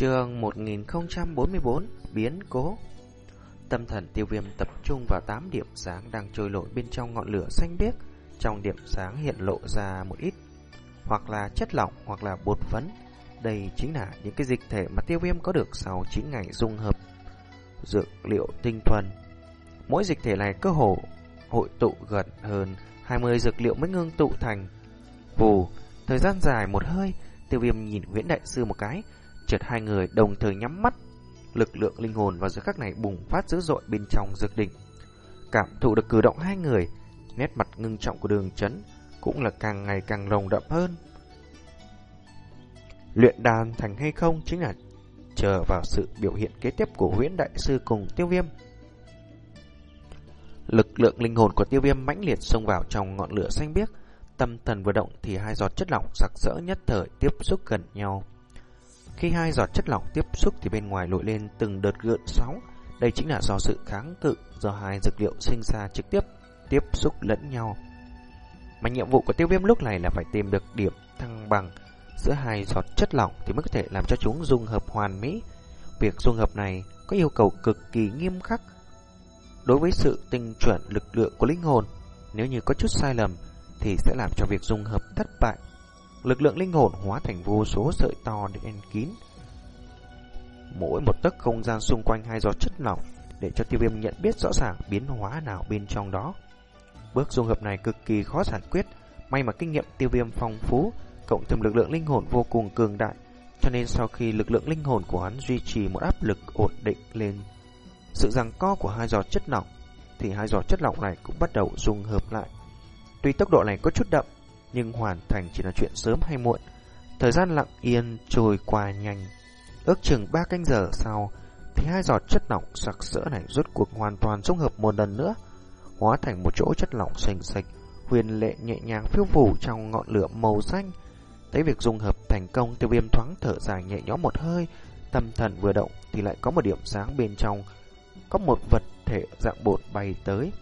Chương 1044 Biến cố Tâm thần tiêu viêm tập trung vào 8 điểm sáng đang trôi nổi bên trong ngọn lửa xanh biếc. Trong điểm sáng hiện lộ ra một ít hoặc là chất lỏng hoặc là bột phấn. Đây chính là những cái dịch thể mà tiêu viêm có được sau 9 ngày dung hợp dược liệu tinh thuần. Mỗi dịch thể này cơ hồ hội tụ gần hơn 20 dược liệu mới ngưng tụ thành. Vù, thời gian dài một hơi, tiêu viêm nhìn Nguyễn Đại Sư một cái, chợt hai người đồng thời nhắm mắt. Lực lượng linh hồn vào giờ khắc này bùng phát dữ dội bên trong dược đỉnh. Cảm thụ được cử động hai người, nét mặt ngưng trọng của đường chấn cũng là càng ngày càng rồng đậm hơn. Luyện đàn thành hay không chính là chờ vào sự biểu hiện kế tiếp của huyễn đại sư cùng tiêu viêm. Lực lượng linh hồn của tiêu viêm mãnh liệt xông vào trong ngọn lửa xanh biếc, tâm thần vừa động thì hai giọt chất lỏng sặc sỡ nhất thời tiếp xúc gần nhau. Khi hai giọt chất lỏng tiếp xúc thì bên ngoài nổi lên từng đợt gợn sóng, đây chính là do sự kháng cự do hai dược liệu sinh ra trực tiếp tiếp xúc lẫn nhau. Mà nhiệm vụ của tiêu viêm lúc này là phải tìm được điểm thăng bằng giữa hai giọt chất lỏng thì mới có thể làm cho chúng dung hợp hoàn mỹ. Việc dung hợp này có yêu cầu cực kỳ nghiêm khắc đối với sự tinh chuẩn lực lượng của linh hồn. Nếu như có chút sai lầm thì sẽ làm cho việc dung hợp thất bại. Lực lượng linh hồn hóa thành vô số sợi to đen kín. Mỗi một tấc không gian xung quanh hai giọt chất lỏng để cho tiêu viêm nhận biết rõ ràng biến hóa nào bên trong đó. Bước dung hợp này cực kỳ khó giải quyết, may mà kinh nghiệm tiêu viêm phong phú, cộng thêm lực lượng linh hồn vô cùng cường đại, cho nên sau khi lực lượng linh hồn của hắn duy trì một áp lực ổn định lên sự giằng co của hai giọt chất lỏng, thì hai giọt chất lỏng này cũng bắt đầu dung hợp lại. Tuy tốc độ này có chút đậm, nhưng hoàn thành chỉ là chuyện sớm hay muộn. Thời gian lặng yên trôi qua nhanh. Ước chừng ba canh giờ sau, thì hai giọt chất lỏng sặc sỡ này rốt cuộc hoàn toàn dung hợp một lần nữa, hóa thành một chỗ chất lỏng sành sạch, huyền lệ nhẹ nhàng phiêu phù trong ngọn lửa màu xanh. Thấy việc dung hợp thành công, tiêu viêm thoáng thở dài nhẹ nhõm một hơi, tâm thần vừa động thì lại có một điểm sáng bên trong, có một vật thể dạng bột bay tới.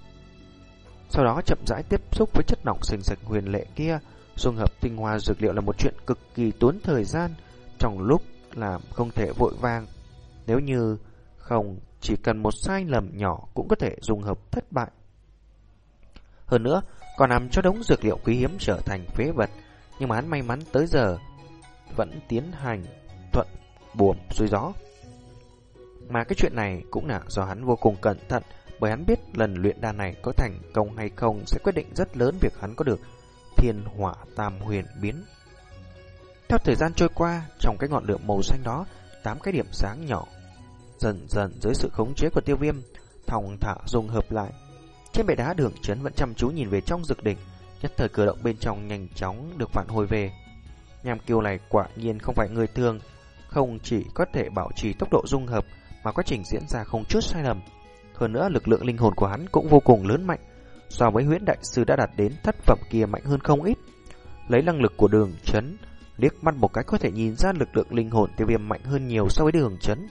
Sau đó chậm rãi tiếp xúc với chất lỏng sành sạch huyền lệ kia, dung hợp tinh hoa dược liệu là một chuyện cực kỳ tốn thời gian, trong lúc làm không thể vội vàng. Nếu như không, chỉ cần một sai lầm nhỏ cũng có thể dung hợp thất bại. Hơn nữa, còn làm cho đống dược liệu quý hiếm trở thành phế vật, nhưng mà hắn may mắn tới giờ vẫn tiến hành thuận buồm xuôi gió. Mà cái chuyện này cũng là do hắn vô cùng cẩn thận, bởi hắn biết lần luyện đan này có thành công hay không sẽ quyết định rất lớn việc hắn có được thiên hỏa tam huyền biến. Theo thời gian trôi qua, trong cái ngọn lửa màu xanh đó, tám cái điểm sáng nhỏ dần dần dưới sự khống chế của tiêu viêm, thòng thả dung hợp lại. Trên bệ đá đường chấn vẫn chăm chú nhìn về trong dược đỉnh, nhất thời cử động bên trong nhanh chóng được phản hồi về. Nham kiêu này quả nhiên không phải người thường, không chỉ có thể bảo trì tốc độ dung hợp mà quá trình diễn ra không chút sai lầm. Hơn nữa lực lượng linh hồn của hắn cũng vô cùng lớn mạnh, so với huyễn đại sư đã đạt đến thất phẩm kia mạnh hơn không ít. Lấy năng lực của đường chấn, liếc mắt một cái có thể nhìn ra lực lượng linh hồn tiêu viêm mạnh hơn nhiều so với đường chấn.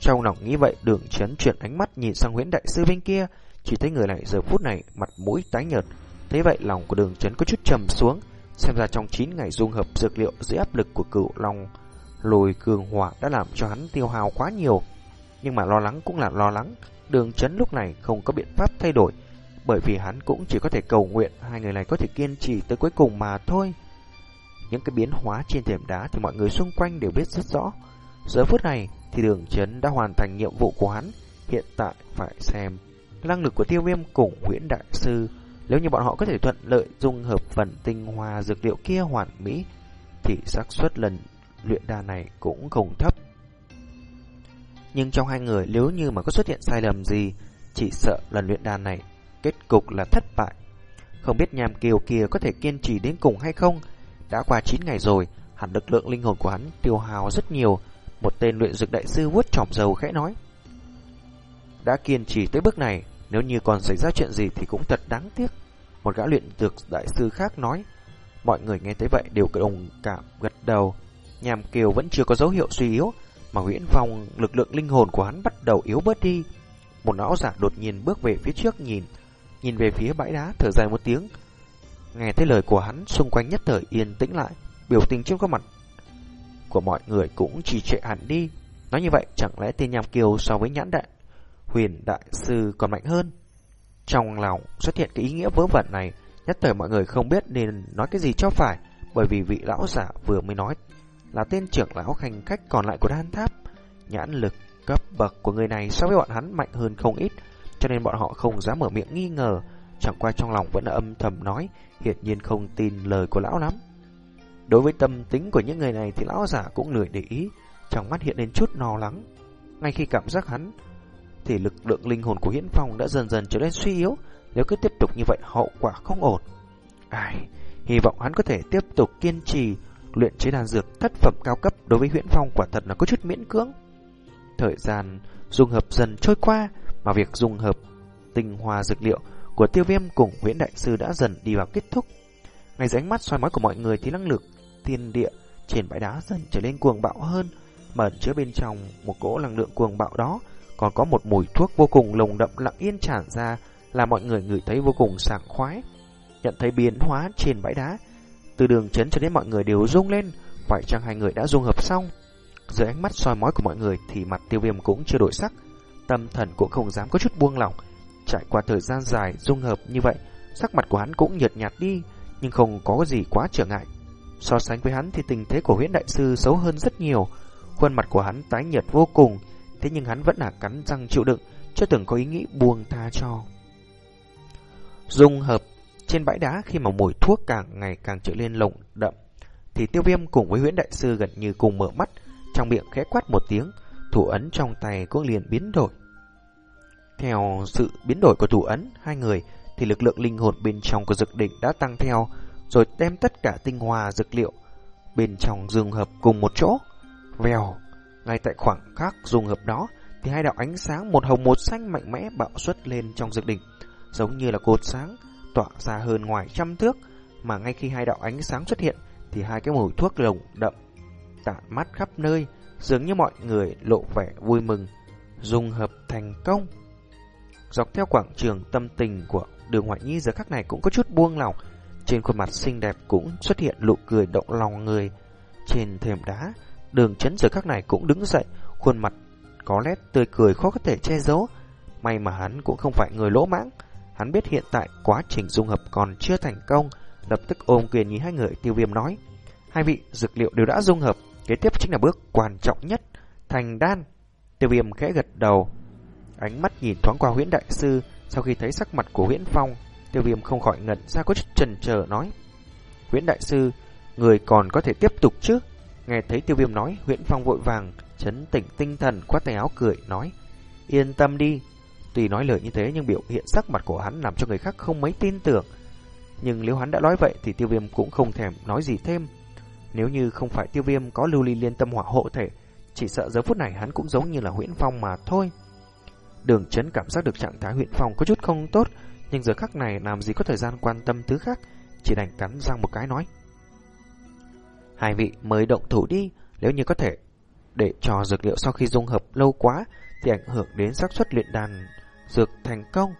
Trong lòng nghĩ vậy, đường chấn chuyển ánh mắt nhìn sang huyễn đại sư bên kia, chỉ thấy người này giờ phút này mặt mũi tái nhợt. Thế vậy lòng của đường chấn có chút trầm xuống, xem ra trong 9 ngày dung hợp dược liệu dưới áp lực của cựu long Lồi cường hỏa đã làm cho hắn tiêu hao quá nhiều. Nhưng mà lo lắng cũng là lo lắng, đường chấn lúc này không có biện pháp thay đổi, bởi vì hắn cũng chỉ có thể cầu nguyện hai người này có thể kiên trì tới cuối cùng mà thôi. Những cái biến hóa trên thềm đá thì mọi người xung quanh đều biết rất rõ. Giờ phút này thì đường chấn đã hoàn thành nhiệm vụ của hắn, hiện tại phải xem năng lực của tiêu viêm cùng huyễn đại sư. Nếu như bọn họ có thể thuận lợi dung hợp phần tinh hoa dược liệu kia hoàn mỹ, thì xác suất lần luyện đan này cũng không thấp. Nhưng trong hai người nếu như mà có xuất hiện sai lầm gì, chỉ sợ lần luyện đan này kết cục là thất bại. Không biết nhàm kiều kia có thể kiên trì đến cùng hay không. Đã qua 9 ngày rồi, hẳn lực lượng linh hồn của hắn tiêu hao rất nhiều. Một tên luyện dược đại sư vuốt trỏm dầu khẽ nói. Đã kiên trì tới bước này, nếu như còn xảy ra chuyện gì thì cũng thật đáng tiếc. Một gã luyện dược đại sư khác nói. Mọi người nghe thấy vậy đều đồng cảm gật đầu. Nhàm Kiều vẫn chưa có dấu hiệu suy yếu, mà Nguyễn Phong lực lượng linh hồn của hắn bắt đầu yếu bớt đi. Một lão giả đột nhiên bước về phía trước nhìn, nhìn về phía bãi đá thở dài một tiếng. Nghe thấy lời của hắn, xung quanh nhất thời yên tĩnh lại, biểu tình trên khuôn mặt của mọi người cũng trì trệ hẳn đi. Nói như vậy, chẳng lẽ tên Nham Kiều so với nhãn đại huyền đại sư còn mạnh hơn? Trong lòng xuất hiện cái ý nghĩa vớ vẩn này, nhất thời mọi người không biết nên nói cái gì cho phải, bởi vì vị lão giả vừa mới nói là tên trưởng lão hành khách còn lại của đan tháp. Nhãn lực cấp bậc của người này so với bọn hắn mạnh hơn không ít, cho nên bọn họ không dám mở miệng nghi ngờ, chẳng qua trong lòng vẫn âm thầm nói, hiển nhiên không tin lời của lão lắm. Đối với tâm tính của những người này thì lão giả cũng lười để ý, trong mắt hiện lên chút lo lắng. Ngay khi cảm giác hắn, thì lực lượng linh hồn của Hiễn Phong đã dần dần trở nên suy yếu, nếu cứ tiếp tục như vậy hậu quả không ổn. Ai, hy vọng hắn có thể tiếp tục kiên trì luyện chế đan dược thất phẩm cao cấp đối với Huyễn Phong quả thật là có chút miễn cưỡng. Thời gian dung hợp dần trôi qua, mà việc dung hợp tinh hoa dược liệu của tiêu viêm cùng Huyễn Đại Sư đã dần đi vào kết thúc. Ngay dưới ánh mắt soi mói của mọi người thì năng lực thiên địa trên bãi đá dần trở nên cuồng bạo hơn, mà chứa bên trong một cỗ năng lượng cuồng bạo đó còn có một mùi thuốc vô cùng lồng đậm lặng yên tràn ra là mọi người ngửi thấy vô cùng sảng khoái. Nhận thấy biến hóa trên bãi đá, từ đường chấn cho đến mọi người đều rung lên, phải chăng hai người đã dung hợp xong? Dưới ánh mắt soi mói của mọi người thì mặt tiêu viêm cũng chưa đổi sắc, tâm thần cũng không dám có chút buông lỏng. Trải qua thời gian dài dung hợp như vậy, sắc mặt của hắn cũng nhợt nhạt đi, nhưng không có gì quá trở ngại. So sánh với hắn thì tình thế của huyễn đại sư xấu hơn rất nhiều, khuôn mặt của hắn tái nhợt vô cùng, thế nhưng hắn vẫn là cắn răng chịu đựng, chưa từng có ý nghĩ buông tha cho. Dung hợp trên bãi đá khi mà mùi thuốc càng ngày càng trở lên lồng đậm, thì tiêu viêm cùng với huyễn đại sư gần như cùng mở mắt, trong miệng khẽ quát một tiếng, thủ ấn trong tay cũng liền biến đổi. Theo sự biến đổi của thủ ấn, hai người thì lực lượng linh hồn bên trong của dược đỉnh đã tăng theo, rồi đem tất cả tinh hoa dược liệu bên trong dung hợp cùng một chỗ. Vèo, ngay tại khoảng khắc dung hợp đó, thì hai đạo ánh sáng một hồng một xanh mạnh mẽ bạo xuất lên trong dược đỉnh, giống như là cột sáng tỏa ra hơn ngoài trăm thước, mà ngay khi hai đạo ánh sáng xuất hiện thì hai cái mùi thuốc lồng đậm tản mắt khắp nơi, dường như mọi người lộ vẻ vui mừng, dung hợp thành công. Dọc theo quảng trường tâm tình của đường ngoại nhi giờ khắc này cũng có chút buông lỏng, trên khuôn mặt xinh đẹp cũng xuất hiện nụ cười động lòng người. Trên thềm đá, đường chấn giờ khắc này cũng đứng dậy, khuôn mặt có nét tươi cười khó có thể che giấu. May mà hắn cũng không phải người lỗ mãng, hắn biết hiện tại quá trình dung hợp còn chưa thành công, lập tức ôm quyền nhìn hai người tiêu viêm nói. Hai vị dược liệu đều đã dung hợp, kế tiếp chính là bước quan trọng nhất, thành đan. Tiêu viêm khẽ gật đầu, ánh mắt nhìn thoáng qua huyễn đại sư, sau khi thấy sắc mặt của huyễn phong, tiêu viêm không khỏi ngẩn ra có chút chần chờ nói. Huyễn đại sư, người còn có thể tiếp tục chứ? Nghe thấy tiêu viêm nói, huyễn phong vội vàng, chấn tỉnh tinh thần, quát tay áo cười, nói. Yên tâm đi. Tuy nói lời như thế nhưng biểu hiện sắc mặt của hắn làm cho người khác không mấy tin tưởng. Nhưng nếu hắn đã nói vậy thì tiêu viêm cũng không thèm nói gì thêm. Nếu như không phải tiêu viêm có lưu ly liên tâm hỏa hộ thể, chỉ sợ giờ phút này hắn cũng giống như là huyễn phong mà thôi. Đường chấn cảm giác được trạng thái huyễn phong có chút không tốt, nhưng giờ khắc này làm gì có thời gian quan tâm thứ khác, chỉ đành cắn răng một cái nói. Hai vị mới động thủ đi, nếu như có thể để cho dược liệu sau khi dung hợp lâu quá thì ảnh hưởng đến xác suất luyện đàn dược thành công.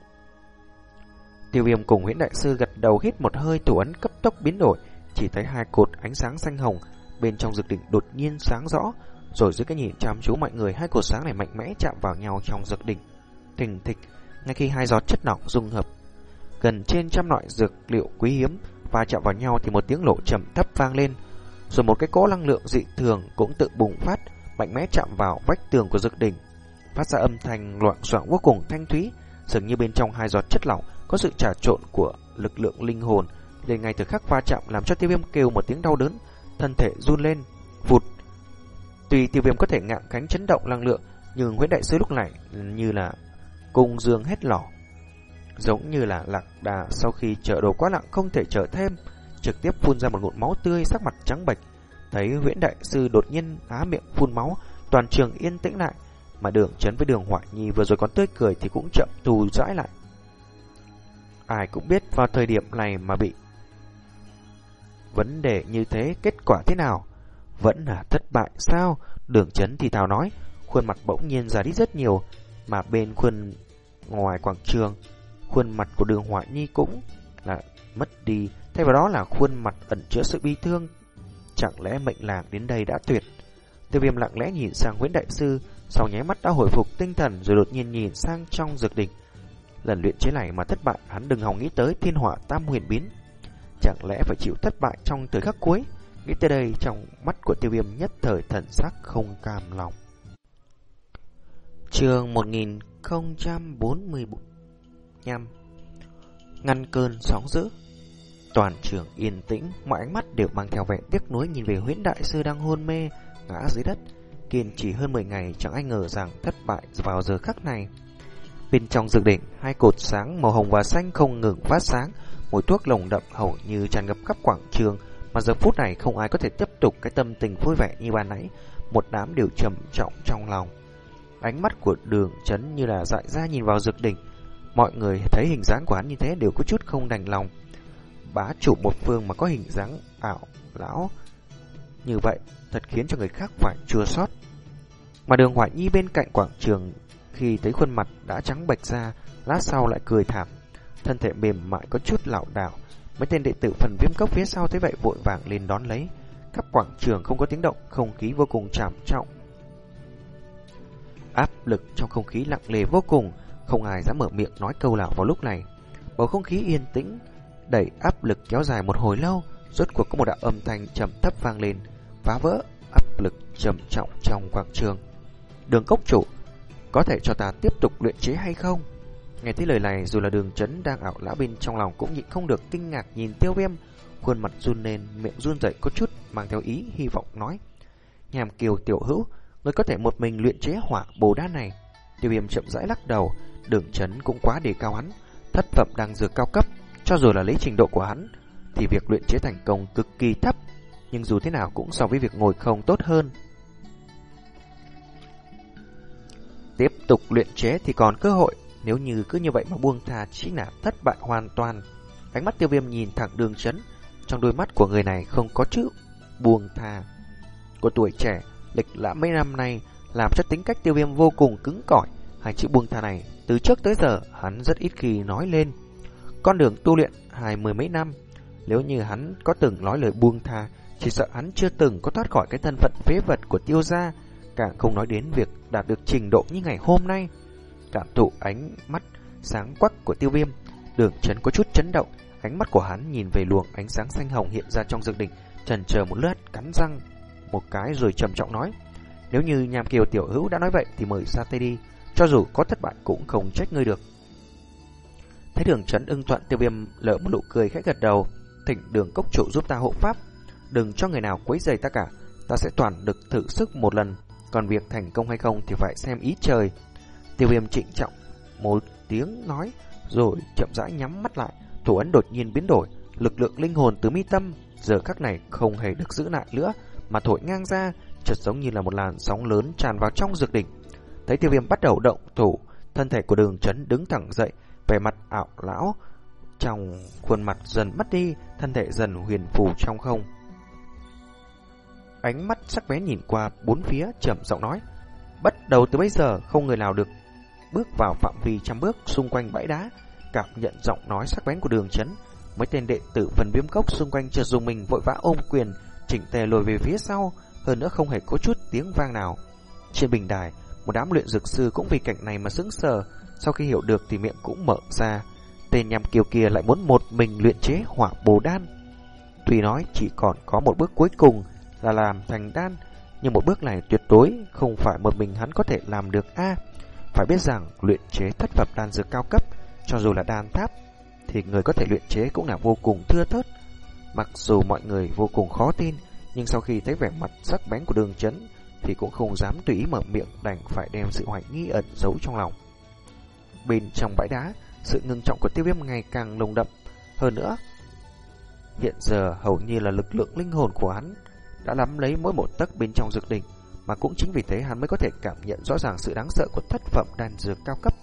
Tiêu viêm cùng huyễn đại sư gật đầu hít một hơi thủ ấn cấp tốc biến đổi, chỉ thấy hai cột ánh sáng xanh hồng bên trong dược đỉnh đột nhiên sáng rõ, rồi dưới cái nhìn chăm chú mọi người hai cột sáng này mạnh mẽ chạm vào nhau trong dược đỉnh. Thình thịch, ngay khi hai giọt chất lỏng dung hợp gần trên trăm loại dược liệu quý hiếm và chạm vào nhau thì một tiếng lộ trầm thấp vang lên, rồi một cái cỗ năng lượng dị thường cũng tự bùng phát, mạnh mẽ chạm vào vách tường của dược đỉnh, phát ra âm thanh loạn xoạng vô cùng thanh thúy, dường như bên trong hai giọt chất lỏng có sự trà trộn của lực lượng linh hồn, liền ngay từ khắc va chạm làm cho tiêu viêm kêu một tiếng đau đớn, thân thể run lên, vụt. Tuy tiêu viêm có thể ngạm cánh chấn động năng lượng, nhưng Nguyễn Đại Sư lúc này như là cung dương hết lỏ. Giống như là lạc đà sau khi chở đồ quá nặng không thể chở thêm, trực tiếp phun ra một ngụm máu tươi sắc mặt trắng bệch. Thấy Nguyễn Đại Sư đột nhiên há miệng phun máu, toàn trường yên tĩnh lại, mà đường chấn với đường hoại nhi vừa rồi còn tươi cười thì cũng chậm thù dãi lại. Ai cũng biết vào thời điểm này mà bị vấn đề như thế kết quả thế nào? Vẫn là thất bại sao? Đường chấn thì thào nói, khuôn mặt bỗng nhiên già đi rất nhiều, mà bên khuôn ngoài quảng trường, khuôn mặt của đường hoại nhi cũng là mất đi, thay vào đó là khuôn mặt ẩn chứa sự bi thương. Chẳng lẽ mệnh làng đến đây đã tuyệt? Tiêu viêm lặng lẽ nhìn sang Nguyễn Đại Sư, sau nháy mắt đã hồi phục tinh thần rồi đột nhiên nhìn sang trong dược đỉnh. Lần luyện chế này mà thất bại, hắn đừng hòng nghĩ tới thiên hỏa tam huyền biến. Chẳng lẽ phải chịu thất bại trong thời khắc cuối? Nghĩ tới đây, trong mắt của tiêu viêm nhất thời thần sắc không cam lòng. Trường 1045 Ngăn cơn sóng dữ Toàn trường yên tĩnh, mọi ánh mắt đều mang theo vẻ tiếc nuối nhìn về huyễn đại sư đang hôn mê, ngã dưới đất. Kiên chỉ hơn 10 ngày chẳng ai ngờ rằng thất bại vào giờ khắc này. Bên trong dược đỉnh, hai cột sáng màu hồng và xanh không ngừng phát sáng, mùi thuốc lồng đậm hầu như tràn ngập khắp quảng trường, mà giờ phút này không ai có thể tiếp tục cái tâm tình vui vẻ như ban nãy, một đám đều trầm trọng trong lòng. Ánh mắt của đường chấn như là dại ra nhìn vào dược đỉnh, mọi người thấy hình dáng của hắn như thế đều có chút không đành lòng. Bá chủ một phương mà có hình dáng ảo lão như vậy thật khiến cho người khác phải chua xót. Mà đường Hoài Nhi bên cạnh quảng trường khi thấy khuôn mặt đã trắng bệch ra, lát sau lại cười thảm, thân thể mềm mại có chút lảo đảo. Mấy tên đệ tử phần viêm cốc phía sau thấy vậy vội vàng lên đón lấy. Khắp quảng trường không có tiếng động, không khí vô cùng trầm trọng. Áp lực trong không khí lặng lề vô cùng, không ai dám mở miệng nói câu nào vào lúc này. Bầu không khí yên tĩnh, đẩy áp lực kéo dài một hồi lâu, rốt cuộc có một đạo âm thanh trầm thấp vang lên, phá vỡ áp lực trầm trọng trong quảng trường. Đường cốc chủ, có thể cho ta tiếp tục luyện chế hay không? Nghe thấy lời này, dù là đường chấn đang ảo lão bên trong lòng cũng nhịn không được kinh ngạc nhìn tiêu viêm, khuôn mặt run lên, miệng run dậy có chút, mang theo ý hy vọng nói. Nhàm kiều tiểu hữu, người có thể một mình luyện chế hỏa bồ đá này. Tiêu viêm chậm rãi lắc đầu, đường chấn cũng quá đề cao hắn, thất phẩm đang dược cao cấp, cho dù là lấy trình độ của hắn, thì việc luyện chế thành công cực kỳ thấp, nhưng dù thế nào cũng so với việc ngồi không tốt hơn. Tiếp tục luyện chế thì còn cơ hội, nếu như cứ như vậy mà buông tha chính là thất bại hoàn toàn. Ánh mắt tiêu viêm nhìn thẳng đường chấn, trong đôi mắt của người này không có chữ buông tha. Của tuổi trẻ, lịch lãm mấy năm nay làm cho tính cách tiêu viêm vô cùng cứng cỏi. Hai chữ buông tha này, từ trước tới giờ hắn rất ít khi nói lên. Con đường tu luyện hai mười mấy năm, nếu như hắn có từng nói lời buông tha, chỉ sợ hắn chưa từng có thoát khỏi cái thân phận phế vật của tiêu gia, càng không nói đến việc đạt được trình độ như ngày hôm nay. Cảm thụ ánh mắt sáng quắc của tiêu viêm, đường chấn có chút chấn động, ánh mắt của hắn nhìn về luồng ánh sáng xanh hồng hiện ra trong dược đỉnh, trần chờ một lát cắn răng một cái rồi trầm trọng nói: "Nếu như Nham Kiều tiểu hữu đã nói vậy thì mời ra tay đi, cho dù có thất bại cũng không trách ngươi được." Thấy đường chấn ưng thuận tiêu viêm lỡ một nụ cười khẽ gật đầu, thỉnh đường cốc chủ giúp ta hộ pháp, đừng cho người nào quấy rầy ta cả, ta sẽ toàn được thử sức một lần, còn việc thành công hay không thì phải xem ý trời. Tiêu viêm trịnh trọng một tiếng nói, rồi chậm rãi nhắm mắt lại, thủ ấn đột nhiên biến đổi, lực lượng linh hồn từ mi tâm giờ khắc này không hề được giữ lại nữa, mà thổi ngang ra, chợt giống như là một làn sóng lớn tràn vào trong dược đỉnh. Thấy tiêu viêm bắt đầu động thủ, thân thể của đường chấn đứng thẳng dậy, vẻ mặt ảo lão, trong khuôn mặt dần mất đi, thân thể dần huyền phù trong không. Ánh mắt sắc bén nhìn qua bốn phía trầm giọng nói, bắt đầu từ bây giờ không người nào được bước vào phạm vi trăm bước xung quanh bãi đá, cảm nhận giọng nói sắc bén của đường chấn. Mấy tên đệ tử phần viêm cốc xung quanh chợt dùng mình vội vã ôm quyền, chỉnh tề lùi về phía sau, hơn nữa không hề có chút tiếng vang nào. Trên bình đài, một đám luyện dược sư cũng vì cảnh này mà sững sờ, sau khi hiểu được thì miệng cũng mở ra. Tên nhằm kiều kia lại muốn một mình luyện chế hỏa bồ đan. Tuy nói chỉ còn có một bước cuối cùng là làm thành đan, nhưng một bước này tuyệt đối không phải một mình hắn có thể làm được a. phải biết rằng luyện chế thất phẩm đan dược cao cấp, cho dù là đan tháp, thì người có thể luyện chế cũng là vô cùng thưa thớt. Mặc dù mọi người vô cùng khó tin, nhưng sau khi thấy vẻ mặt sắc bén của đường chấn, thì cũng không dám tùy ý mở miệng đành phải đem sự hoài nghi ẩn giấu trong lòng. Bên trong bãi đá, sự ngưng trọng của tiêu viêm ngày càng nồng đậm. Hơn nữa, hiện giờ hầu như là lực lượng linh hồn của hắn đã nắm lấy mỗi một tấc bên trong dược đỉnh, mà cũng chính vì thế hắn mới có thể cảm nhận rõ ràng sự đáng sợ của thất phẩm đan dược cao cấp.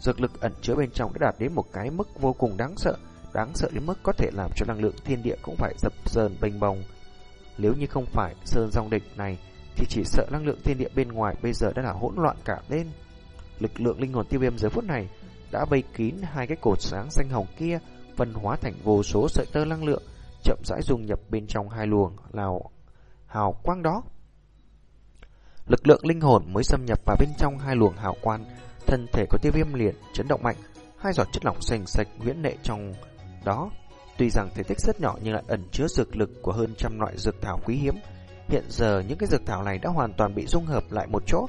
Dược lực ẩn chứa bên trong đã đạt đến một cái mức vô cùng đáng sợ, đáng sợ đến mức có thể làm cho năng lượng thiên địa cũng phải dập dờn bềnh bồng. Nếu như không phải sơn dòng địch này, thì chỉ sợ năng lượng thiên địa bên ngoài bây giờ đã là hỗn loạn cả lên. Lực lượng linh hồn tiêu viêm giờ phút này đã vây kín hai cái cột sáng xanh hồng kia, phân hóa thành vô số sợi tơ năng lượng, chậm rãi dung nhập bên trong hai luồng lào hào quang đó. Lực lượng linh hồn mới xâm nhập vào bên trong hai luồng hào quang, thân thể của tiêu viêm liền chấn động mạnh, hai giọt chất lỏng sành sạch huyễn nệ trong đó. Tuy rằng thể tích rất nhỏ nhưng lại ẩn chứa dược lực của hơn trăm loại dược thảo quý hiếm. Hiện giờ những cái dược thảo này đã hoàn toàn bị dung hợp lại một chỗ.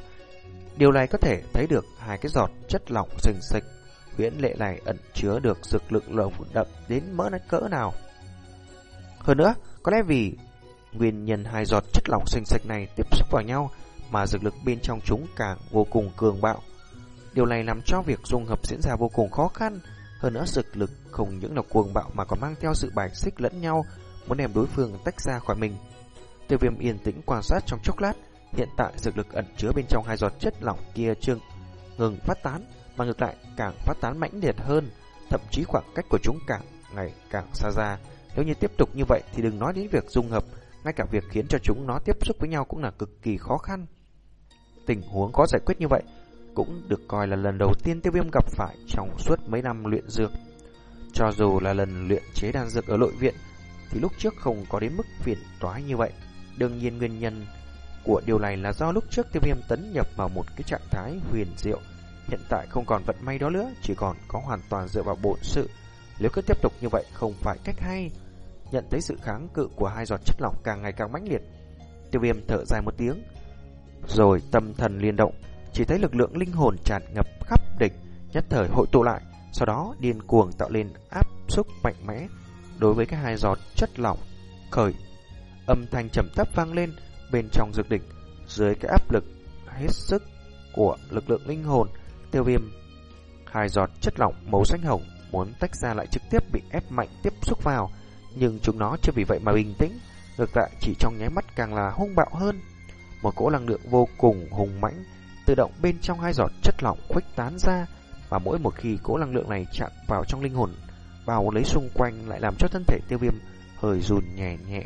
Điều này có thể thấy được hai cái giọt chất lỏng sành sạch huyễn lệ này ẩn chứa được dược lực lồng đậm đến mỡ nát cỡ nào. Hơn nữa, có lẽ vì nguyên nhân hai giọt chất lỏng xanh sạch này tiếp xúc vào nhau mà dược lực bên trong chúng càng vô cùng cường bạo. Điều này làm cho việc dung hợp diễn ra vô cùng khó khăn. Hơn nữa dược lực không những là cuồng bạo mà còn mang theo sự bài xích lẫn nhau, muốn đem đối phương tách ra khỏi mình. Tiêu viêm yên tĩnh quan sát trong chốc lát, hiện tại dược lực ẩn chứa bên trong hai giọt chất lỏng kia trương ngừng phát tán, mà ngược lại càng phát tán mãnh liệt hơn, thậm chí khoảng cách của chúng càng ngày càng xa ra. Nếu như tiếp tục như vậy thì đừng nói đến việc dung hợp, ngay cả việc khiến cho chúng nó tiếp xúc với nhau cũng là cực kỳ khó khăn. Tình huống có giải quyết như vậy cũng được coi là lần đầu tiên tiêu viêm gặp phải trong suốt mấy năm luyện dược. Cho dù là lần luyện chế đan dược ở nội viện thì lúc trước không có đến mức phiền toái như vậy. Đương nhiên nguyên nhân của điều này là do lúc trước tiêu viêm tấn nhập vào một cái trạng thái huyền diệu. Hiện tại không còn vận may đó nữa, chỉ còn có hoàn toàn dựa vào bổn sự. Nếu cứ tiếp tục như vậy không phải cách hay. Nhận thấy sự kháng cự của hai giọt chất lỏng càng ngày càng mãnh liệt. Tiêu viêm thở dài một tiếng, rồi tâm thần liên động, chỉ thấy lực lượng linh hồn tràn ngập khắp địch, nhất thời hội tụ lại, sau đó điên cuồng tạo lên áp xúc mạnh mẽ đối với cái hai giọt chất lỏng khởi. Âm thanh trầm thấp vang lên bên trong dược đỉnh, dưới cái áp lực hết sức của lực lượng linh hồn, tiêu viêm hai giọt chất lỏng màu xanh hồng muốn tách ra lại trực tiếp bị ép mạnh tiếp xúc vào, nhưng chúng nó chưa vì vậy mà bình tĩnh, ngược lại chỉ trong nháy mắt càng là hung bạo hơn. Một cỗ năng lượng vô cùng hùng mãnh tự động bên trong hai giọt chất lỏng khuếch tán ra, và mỗi một khi cỗ năng lượng này chạm vào trong linh hồn, vào lấy xung quanh lại làm cho thân thể tiêu viêm hơi run nhẹ nhẹ.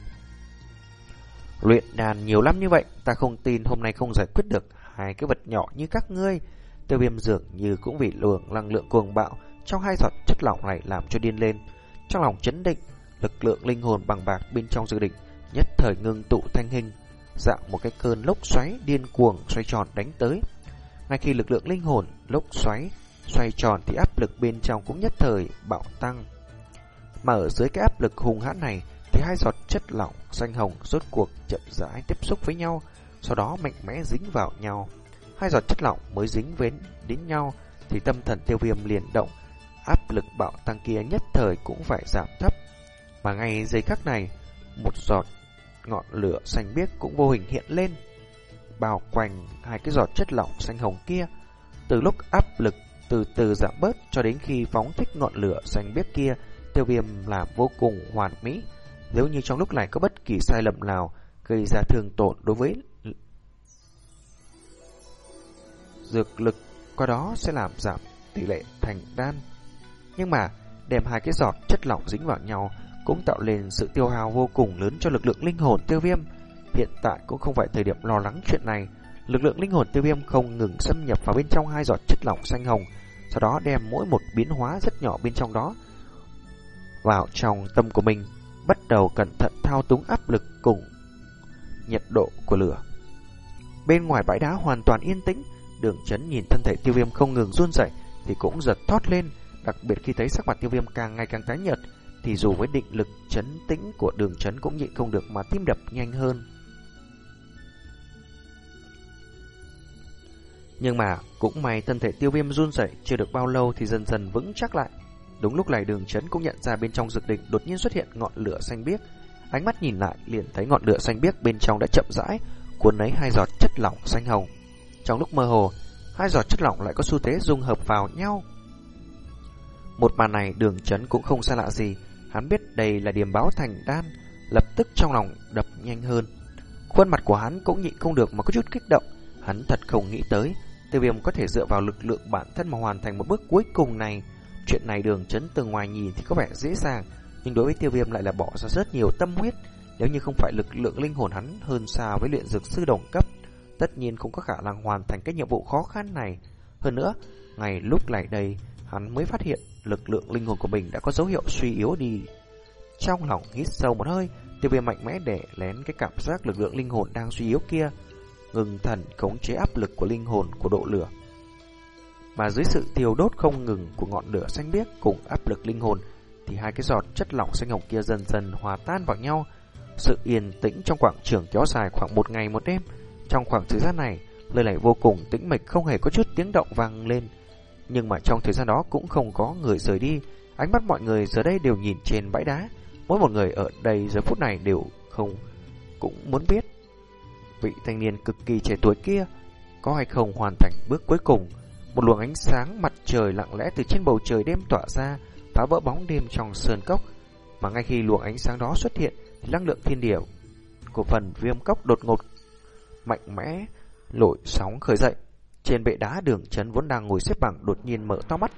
Luyện đàn nhiều lắm như vậy, ta không tin hôm nay không giải quyết được hai cái vật nhỏ như các ngươi. Tiêu viêm dường như cũng vì luồng năng lượng cuồng bạo trong hai giọt chất lỏng này làm cho điên lên. Trong lòng chấn định, lực lượng linh hồn bằng bạc bên trong dự định nhất thời ngưng tụ thanh hình, dạng một cái cơn lốc xoáy điên cuồng xoay tròn đánh tới. Ngay khi lực lượng linh hồn lốc xoáy xoay tròn thì áp lực bên trong cũng nhất thời bạo tăng. Mà ở dưới cái áp lực hùng hãn này thì hai giọt chất lỏng xanh hồng rốt cuộc chậm rãi tiếp xúc với nhau, sau đó mạnh mẽ dính vào nhau. Hai giọt chất lỏng mới dính với đến nhau thì tâm thần tiêu viêm liền động, áp lực bạo tăng kia nhất thời cũng phải giảm thấp. Mà ngay giây khắc này, một giọt ngọn lửa xanh biếc cũng vô hình hiện lên, bao quanh hai cái giọt chất lỏng xanh hồng kia. Từ lúc áp lực từ từ giảm bớt cho đến khi phóng thích ngọn lửa xanh biếc kia, tiêu viêm là vô cùng hoàn mỹ. Nếu như trong lúc này có bất kỳ sai lầm nào gây ra thương tổn đối với dược lực, qua đó sẽ làm giảm tỷ lệ thành đan. Nhưng mà, đem hai cái giọt chất lỏng dính vào nhau cũng tạo nên sự tiêu hao vô cùng lớn cho lực lượng linh hồn tiêu viêm. Hiện tại cũng không phải thời điểm lo lắng chuyện này. Lực lượng linh hồn tiêu viêm không ngừng xâm nhập vào bên trong hai giọt chất lỏng xanh hồng, sau đó đem mỗi một biến hóa rất nhỏ bên trong đó vào trong tâm của mình, bắt đầu cẩn thận thao túng áp lực cùng nhiệt độ của lửa. Bên ngoài bãi đá hoàn toàn yên tĩnh, đường chấn nhìn thân thể tiêu viêm không ngừng run rẩy thì cũng giật thót lên, đặc biệt khi thấy sắc mặt tiêu viêm càng ngày càng tái nhợt, thì dù với định lực chấn tĩnh của đường chấn cũng nhịn không được mà tim đập nhanh hơn. Nhưng mà cũng may thân thể tiêu viêm run rẩy chưa được bao lâu thì dần dần vững chắc lại. Đúng lúc này đường chấn cũng nhận ra bên trong dược địch đột nhiên xuất hiện ngọn lửa xanh biếc. Ánh mắt nhìn lại liền thấy ngọn lửa xanh biếc bên trong đã chậm rãi cuốn lấy hai giọt chất lỏng xanh hồng. Trong lúc mơ hồ, hai giọt chất lỏng lại có xu thế dung hợp vào nhau. Một màn này đường chấn cũng không xa lạ gì, hắn biết đây là điểm báo thành đan, lập tức trong lòng đập nhanh hơn. Khuôn mặt của hắn cũng nhịn không được mà có chút kích động, hắn thật không nghĩ tới, tiêu viêm có thể dựa vào lực lượng bản thân mà hoàn thành một bước cuối cùng này. Chuyện này đường chấn từ ngoài nhìn thì có vẻ dễ dàng, nhưng đối với tiêu viêm lại là bỏ ra rất nhiều tâm huyết. Nếu như không phải lực lượng linh hồn hắn hơn xa với luyện dược sư đồng cấp, tất nhiên không có khả năng hoàn thành cái nhiệm vụ khó khăn này. Hơn nữa, ngày lúc lại đây, hắn mới phát hiện lực lượng linh hồn của mình đã có dấu hiệu suy yếu đi. Trong lòng hít sâu một hơi, Tiêu viêm mạnh mẽ để lén cái cảm giác lực lượng linh hồn đang suy yếu kia, ngừng thần khống chế áp lực của linh hồn của độ lửa. Mà dưới sự thiêu đốt không ngừng của ngọn lửa xanh biếc cùng áp lực linh hồn, thì hai cái giọt chất lỏng xanh hồng kia dần dần hòa tan vào nhau. Sự yên tĩnh trong quảng trường kéo dài khoảng một ngày một đêm. Trong khoảng thời gian này, lời này vô cùng tĩnh mịch không hề có chút tiếng động vang lên. Nhưng mà trong thời gian đó cũng không có người rời đi. Ánh mắt mọi người giờ đây đều nhìn trên bãi đá. Mỗi một người ở đây giờ phút này đều không cũng muốn biết vị thanh niên cực kỳ trẻ tuổi kia có hay không hoàn thành bước cuối cùng. Một luồng ánh sáng mặt trời lặng lẽ từ trên bầu trời đêm tỏa ra, phá vỡ bóng đêm trong sơn cốc. Mà ngay khi luồng ánh sáng đó xuất hiện, thì năng lượng thiên địa của phần viêm cốc đột ngột mạnh mẽ lội sóng khởi dậy. Trên bệ đá đường chấn vốn đang ngồi xếp bằng đột nhiên mở to mắt,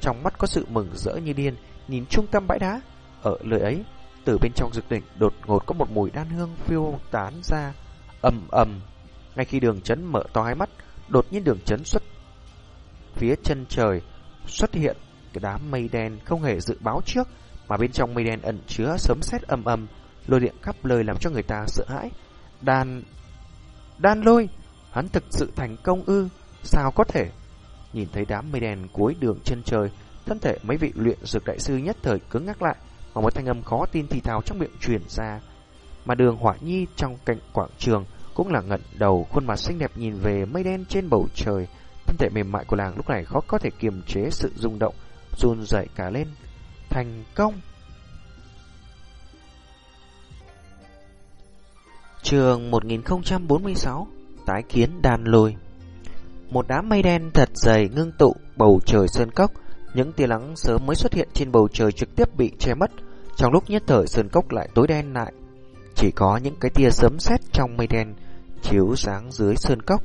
trong mắt có sự mừng rỡ như điên, nhìn trung tâm bãi đá. Ở lời ấy, từ bên trong rực đỉnh đột ngột có một mùi đan hương phiêu tán ra, ầm ầm. Ngay khi đường chấn mở to hai mắt, đột nhiên đường chấn xuất phía chân trời xuất hiện cái đám mây đen không hề dự báo trước, mà bên trong mây đen ẩn chứa sấm sét âm âm, lôi điện khắp lời làm cho người ta sợ hãi. Đan Đan lôi, hắn thực sự thành công ư? Sao có thể? Nhìn thấy đám mây đen cuối đường chân trời, thân thể mấy vị luyện dược đại sư nhất thời cứng ngắc lại, và một thanh âm khó tin thì thào trong miệng truyền ra. Mà đường hỏa nhi trong cạnh quảng trường cũng là ngẩn đầu, khuôn mặt xinh đẹp nhìn về mây đen trên bầu trời. Thân thể mềm mại của nàng lúc này khó có thể kiềm chế sự rung động, run rẩy cả lên. Thành công! Trường 1046 Tái kiến đàn lôi một đám mây đen thật dày ngưng tụ bầu trời sơn cốc. Những tia nắng sớm mới xuất hiện trên bầu trời trực tiếp bị che mất. Trong lúc nhất thời sơn cốc lại tối đen lại. Chỉ có những cái tia sấm sét trong mây đen Chiếu sáng dưới sơn cốc.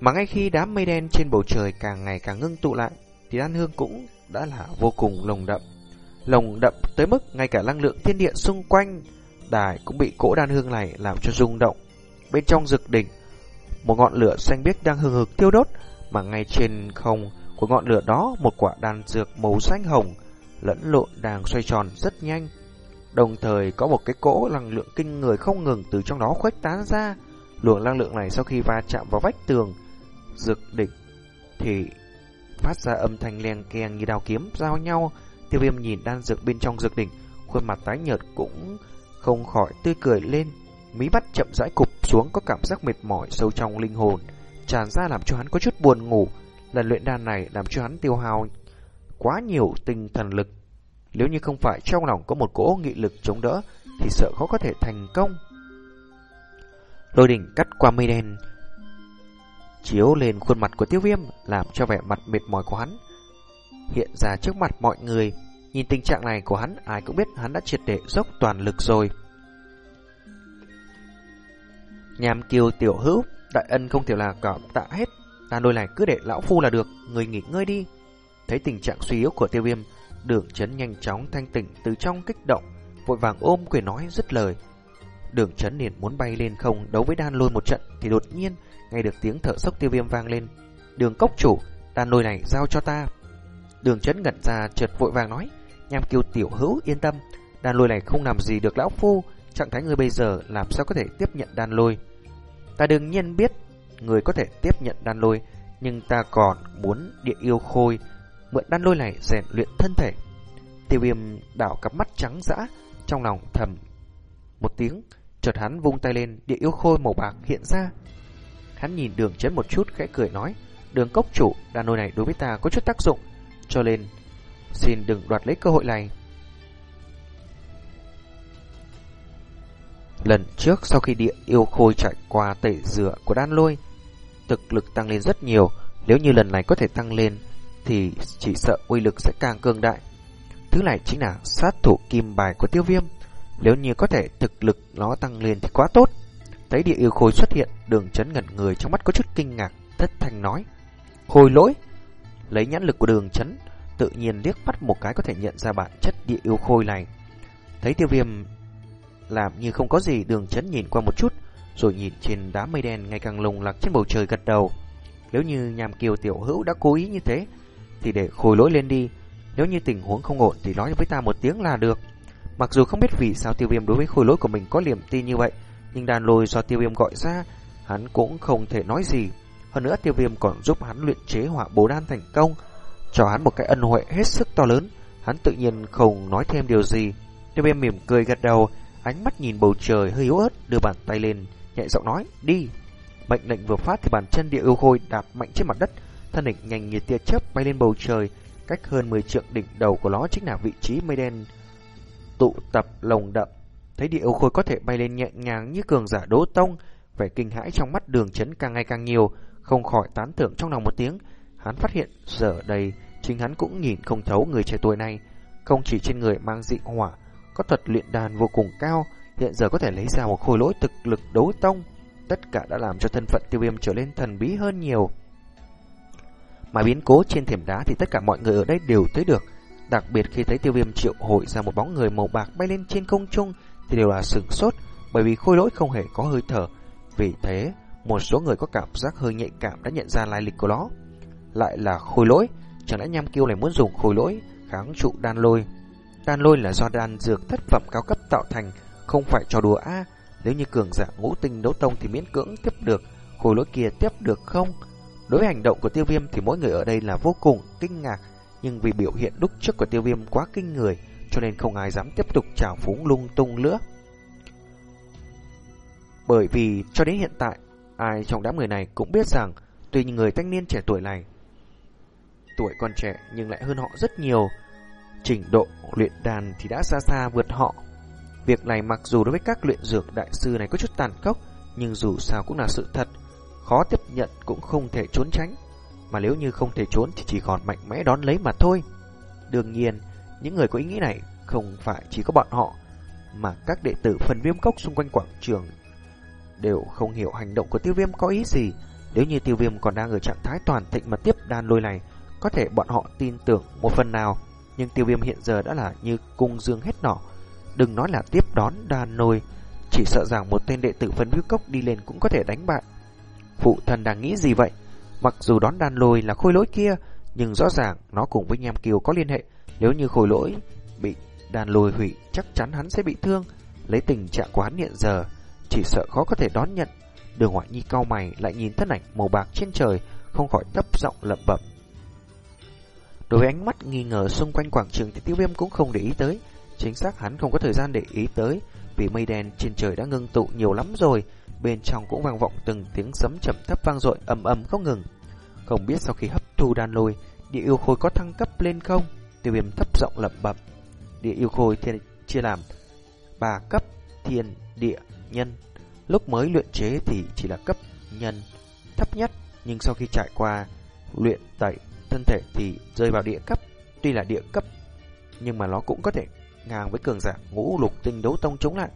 Mà ngay khi đám mây đen trên bầu trời càng ngày càng ngưng tụ lại Thì đan hương cũng đã là vô cùng lồng đậm. Lồng đậm tới mức ngay cả năng lượng thiên địa xung quanh đài cũng bị cỗ đan hương này làm cho rung động. Bên trong rực đỉnh, một ngọn lửa xanh biếc đang hừng hực thiêu đốt, mà ngay trên không của ngọn lửa đó một quả đan dược màu xanh hồng lẫn lộn đang xoay tròn rất nhanh. Đồng thời có một cái cỗ năng lượng kinh người không ngừng từ trong đó khuếch tán ra. Luồng năng lượng này sau khi va chạm vào vách tường dược đỉnh thì phát ra âm thanh len keng như đao kiếm giao nhau. Tiêu viêm nhìn đan dược bên trong dược đỉnh, khuôn mặt tái nhợt cũng không khỏi tươi cười lên, mí mắt chậm rãi cụp xuống có cảm giác mệt mỏi sâu trong linh hồn, tràn ra làm cho hắn có chút buồn ngủ. Lần luyện đan này làm cho hắn tiêu hao quá nhiều tinh thần lực. Nếu như không phải trong lòng có một cỗ nghị lực chống đỡ, thì sợ khó có thể thành công. Lôi đỉnh cắt qua mây đen, chiếu lên khuôn mặt của tiêu viêm, làm cho vẻ mặt mệt mỏi của hắn hiện ra trước mặt mọi người. Nhìn tình trạng này của hắn, ai cũng biết hắn đã triệt để dốc toàn lực rồi. Nhàm kiều tiểu hữu, đại ân không thể là cảm tạ hết. Ta đôi này cứ để lão phu là được, người nghỉ ngơi đi. Thấy tình trạng suy yếu của tiêu viêm, đường chấn nhanh chóng thanh tỉnh từ trong kích động, vội vàng ôm quyền nói dứt lời. Đường chấn liền muốn bay lên không đấu với đan lôi một trận thì đột nhiên nghe được tiếng thở sốc tiêu viêm vang lên. Đường cốc chủ, đan lôi này giao cho ta. Đường chấn ngẩn ra chợt vội vàng nói. Nham kiêu tiểu hữu yên tâm, đan lôi này không làm gì được lão phu, trạng thái người bây giờ làm sao có thể tiếp nhận đan lôi. Ta đương nhiên biết người có thể tiếp nhận đan lôi, nhưng ta còn muốn địa yêu khôi, mượn đan lôi này rèn luyện thân thể. Tiêu viêm đảo cặp mắt trắng dã, trong lòng thầm một tiếng, chợt hắn vung tay lên, địa yêu khôi màu bạc hiện ra. Hắn nhìn đường chấn một chút khẽ cười nói, đường cốc chủ, đan lôi này đối với ta có chút tác dụng, cho nên Xin đừng đoạt lấy cơ hội này Lần trước sau khi địa yêu khôi trải qua tẩy rửa của đan lôi, Thực lực tăng lên rất nhiều. Nếu như lần này có thể tăng lên, Thì chỉ sợ uy lực sẽ càng cường đại. Thứ này chính là sát thủ kim bài của tiêu viêm. Nếu như có thể thực lực nó tăng lên thì quá tốt. Thấy địa yêu khôi xuất hiện, Đường chấn ngẩn người trong mắt có chút kinh ngạc, Thất Thanh nói Khôi lỗi. Lấy nhãn lực của đường chấn, tự nhiên liếc mắt một cái có thể nhận ra bản chất địa yêu khôi này. Thấy tiêu viêm làm như không có gì đường chấn nhìn qua một chút, rồi nhìn trên đám mây đen ngày càng lùng lạc trên bầu trời gật đầu. Nếu như nhàm kiều tiểu hữu đã cố ý như thế, thì để khôi lỗi lên đi. Nếu như tình huống không ổn thì nói với ta một tiếng là được. Mặc dù không biết vì sao tiêu viêm đối với khôi lỗi của mình có niềm tin như vậy, nhưng đàn lôi do tiêu viêm gọi ra, hắn cũng không thể nói gì. Hơn nữa tiêu viêm còn giúp hắn luyện chế hỏa bố đan thành công, cho hắn một cái ân huệ hết sức to lớn. Hắn tự nhiên không nói thêm điều gì. Tiêu viêm mỉm cười gật đầu, ánh mắt nhìn bầu trời hơi yếu ớt, đưa bàn tay lên, nhẹ giọng nói, đi. Mệnh lệnh vừa phát thì bàn chân địa yêu khôi đạp mạnh trên mặt đất, thân hình nhanh như tia chớp bay lên bầu trời, cách hơn 10 trượng đỉnh đầu của nó chính là vị trí mây đen tụ tập lồng đậm. Thấy địa yêu khôi có thể bay lên nhẹ nhàng như cường giả đố tông, vẻ kinh hãi trong mắt đường chấn càng ngày càng nhiều, không khỏi tán thưởng trong lòng một tiếng. Hắn phát hiện giờ đây chính hắn cũng nhìn không thấu người trẻ tuổi này, không chỉ trên người mang dị hỏa, có thuật luyện đàn vô cùng cao, hiện giờ có thể lấy ra một khối lỗi thực lực đấu tông, tất cả đã làm cho thân phận tiêu viêm trở lên thần bí hơn nhiều. Mà biến cố trên thềm đá thì tất cả mọi người ở đây đều thấy được, đặc biệt khi thấy tiêu viêm triệu hội ra một bóng người màu bạc bay lên trên không trung thì đều là sửng sốt, bởi vì khôi lỗi không hề có hơi thở. Vì thế, một số người có cảm giác hơi nhạy cảm đã nhận ra lai lịch của nó. Lại là khôi lỗi, chẳng lẽ nham kiêu này muốn dùng khôi lỗi kháng trụ đan lôi. Đan lôi là do đan dược thất phẩm cao cấp tạo thành, không phải cho đùa a. nếu như cường giả ngũ tinh đấu tông thì miễn cưỡng tiếp được, khối lỗi kia tiếp được không? Đối với hành động của tiêu viêm thì mỗi người ở đây là vô cùng kinh ngạc, nhưng vì biểu hiện lúc trước của tiêu viêm quá kinh người, cho nên không ai dám tiếp tục trào phúng lung tung nữa. Bởi vì cho đến hiện tại, ai trong đám người này cũng biết rằng tuy người thanh niên trẻ tuổi này tuổi còn trẻ nhưng lại hơn họ rất nhiều, trình độ luyện đàn thì đã xa xa vượt họ. Việc này mặc dù đối với các luyện dược đại sư này có chút tàn khốc, nhưng dù sao cũng là sự thật, khó tiếp nhận cũng không thể trốn tránh. Mà nếu như không thể trốn thì chỉ còn mạnh mẽ đón lấy mà thôi. Đương nhiên, những người có ý nghĩ này không phải chỉ có bọn họ, mà các đệ tử phần viêm cốc xung quanh quảng trường đều không hiểu hành động của tiêu viêm có ý gì. Nếu như tiêu viêm còn đang ở trạng thái toàn thịnh mà tiếp đàn lôi này, có thể bọn họ tin tưởng một phần nào. Nhưng tiêu viêm hiện giờ đã là như cung dương hết nỏ. Đừng nói là tiếp đón đàn lôi, chỉ sợ rằng một tên đệ tử phân viêm cốc đi lên cũng có thể đánh bại. Phụ thần đang nghĩ gì vậy? Mặc dù đón đàn lôi là khôi lỗi kia, nhưng rõ ràng nó cùng với nham kiều có liên hệ. Nếu như khôi lỗi bị đàn lôi hủy, chắc chắn hắn sẽ bị thương. Lấy tình trạng của hắn hiện giờ, chỉ sợ khó có thể đón nhận. Đường ngoại nhi cao mày lại nhìn thân ảnh màu bạc trên trời, không khỏi thấp giọng lẩm bẩm. Đối với ánh mắt nghi ngờ xung quanh quảng trường thì tiêu viêm cũng không để ý tới. Chính xác hắn không có thời gian để ý tới, vì mây đen trên trời đã ngưng tụ nhiều lắm rồi. Bên trong cũng vang vọng từng tiếng sấm chậm thấp vang dội ầm ầm không ngừng. Không biết sau khi hấp thu đan lôi, địa yêu khôi có thăng cấp lên không? Tiêu viêm thấp giọng lẩm bẩm. Địa yêu khôi thiên chia làm ba cấp thiên địa nhân. Lúc mới luyện chế thì chỉ là cấp nhân thấp nhất, nhưng sau khi trải qua luyện tẩy thân thể thì rơi vào địa cấp. Tuy là địa cấp, nhưng mà nó cũng có thể ngang với cường giả ngũ lục tinh đấu tông chống lại.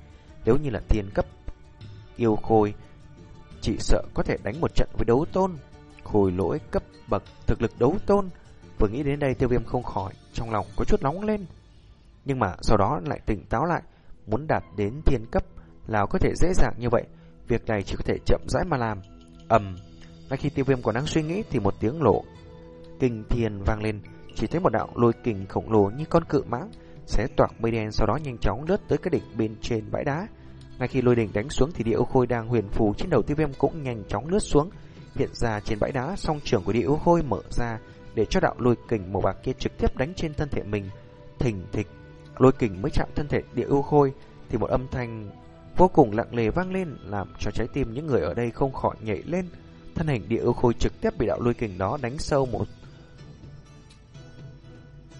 Nếu như là thiên cấp, yêu khôi chỉ sợ có thể đánh một trận với đấu tôn. Khôi lỗi cấp bậc thực lực đấu tôn. Vừa nghĩ đến đây tiêu viêm không khỏi, trong lòng có chút nóng lên. Nhưng mà sau đó lại tỉnh táo lại, muốn đạt đến thiên cấp là có thể dễ dàng như vậy. Việc này chỉ có thể chậm rãi mà làm. ầm ngay khi tiêu viêm còn đang suy nghĩ thì một tiếng lộ kinh thiên vang lên, chỉ thấy một đạo lôi kình khổng lồ như con cự mãng xé toạc mây đen sau đó nhanh chóng lướt tới cái đỉnh bên trên bãi đá. Ngay khi lôi đỉnh đánh xuống thì địa ô khôi đang huyền phù trên đầu tiêu viêm cũng nhanh chóng lướt xuống, hiện ra trên bãi đá song trưởng của địa ô khôi mở ra để cho đạo lôi kình màu bạc kia trực tiếp đánh trên thân thể mình. Thình thịch, lôi kình mới chạm thân thể địa ô khôi thì một âm thanh vô cùng lặng lề vang lên làm cho trái tim những người ở đây không khỏi nhảy lên. Thân hình địa ô khôi trực tiếp bị đạo lôi kình đó đánh sâu một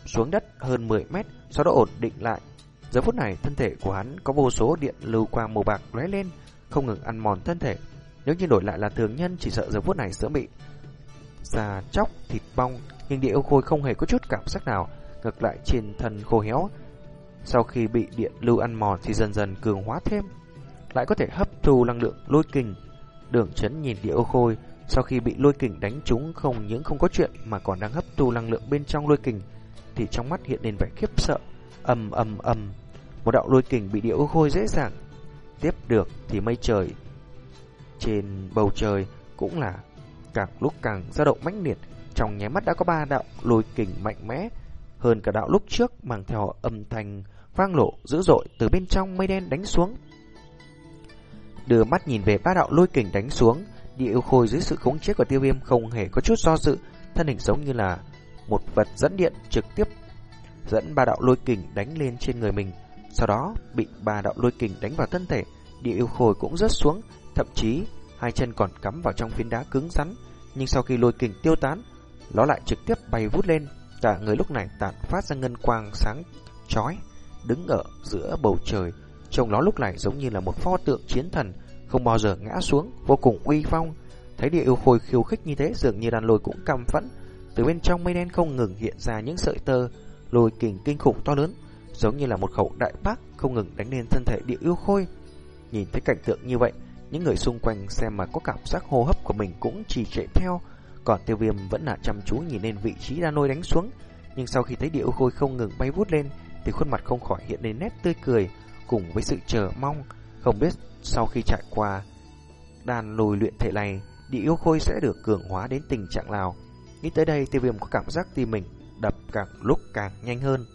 xuống đất hơn 10 mét, sau đó ổn định lại. Giờ phút này, thân thể của hắn có vô số điện lưu quang màu bạc lóe lên, không ngừng ăn mòn thân thể. Nếu như đổi lại là thường nhân, chỉ sợ giờ phút này sẽ bị già chóc, thịt bong, nhưng địa yêu khôi không hề có chút cảm giác nào, ngược lại trên thân khô héo. Sau khi bị điện lưu ăn mòn thì dần dần cường hóa thêm, lại có thể hấp thu năng lượng lôi kình. Đường chấn nhìn địa yêu khôi, sau khi bị lôi kình đánh trúng không những không có chuyện mà còn đang hấp thu năng lượng bên trong lôi kình, thì trong mắt hiện lên vẻ khiếp sợ. Ầm ầm ầm, một đạo lôi kình bị địa ưu khôi dễ dàng tiếp được thì mây trời trên bầu trời cũng là càng lúc càng dao động mãnh liệt, trong nháy mắt đã có ba đạo lôi kình mạnh mẽ hơn cả đạo lúc trước mang theo âm thanh vang lộ dữ dội từ bên trong mây đen đánh xuống. Đưa mắt nhìn về ba đạo lôi kình đánh xuống, địa yêu khôi dưới sự khống chế của tiêu viêm không hề có chút do dự, thân hình giống như là một vật dẫn điện trực tiếp dẫn ba đạo lôi kình đánh lên trên người mình, sau đó bị ba đạo lôi kình đánh vào thân thể, địa yêu khôi cũng rớt xuống, thậm chí hai chân còn cắm vào trong phiến đá cứng rắn, nhưng sau khi lôi kình tiêu tán, nó lại trực tiếp bay vút lên, cả người lúc này tản phát ra ngân quang sáng chói, đứng ở giữa bầu trời, trông nó lúc này giống như là một pho tượng chiến thần, không bao giờ ngã xuống, vô cùng uy phong. Thấy địa yêu khôi khiêu khích như thế, dường như đàn lôi cũng căm phẫn, từ bên trong mây đen không ngừng hiện ra những sợi tơ lôi kình kinh khủng to lớn, giống như là một khẩu đại bác không ngừng đánh lên thân thể địa yêu khôi. Nhìn thấy cảnh tượng như vậy, những người xung quanh xem mà có cảm giác hô hấp của mình cũng trì trệ theo, còn tiêu viêm vẫn là chăm chú nhìn lên vị trí đa nôi đánh xuống. Nhưng sau khi thấy địa yêu khôi không ngừng bay vút lên, thì khuôn mặt không khỏi hiện lên nét tươi cười, cùng với sự chờ mong, không biết sau khi trải qua đàn lùi luyện thể này, địa yêu khôi sẽ được cường hóa đến tình trạng nào. Nghĩ tới đây, tiêu viêm có cảm giác tim mình đập càng lúc càng nhanh hơn.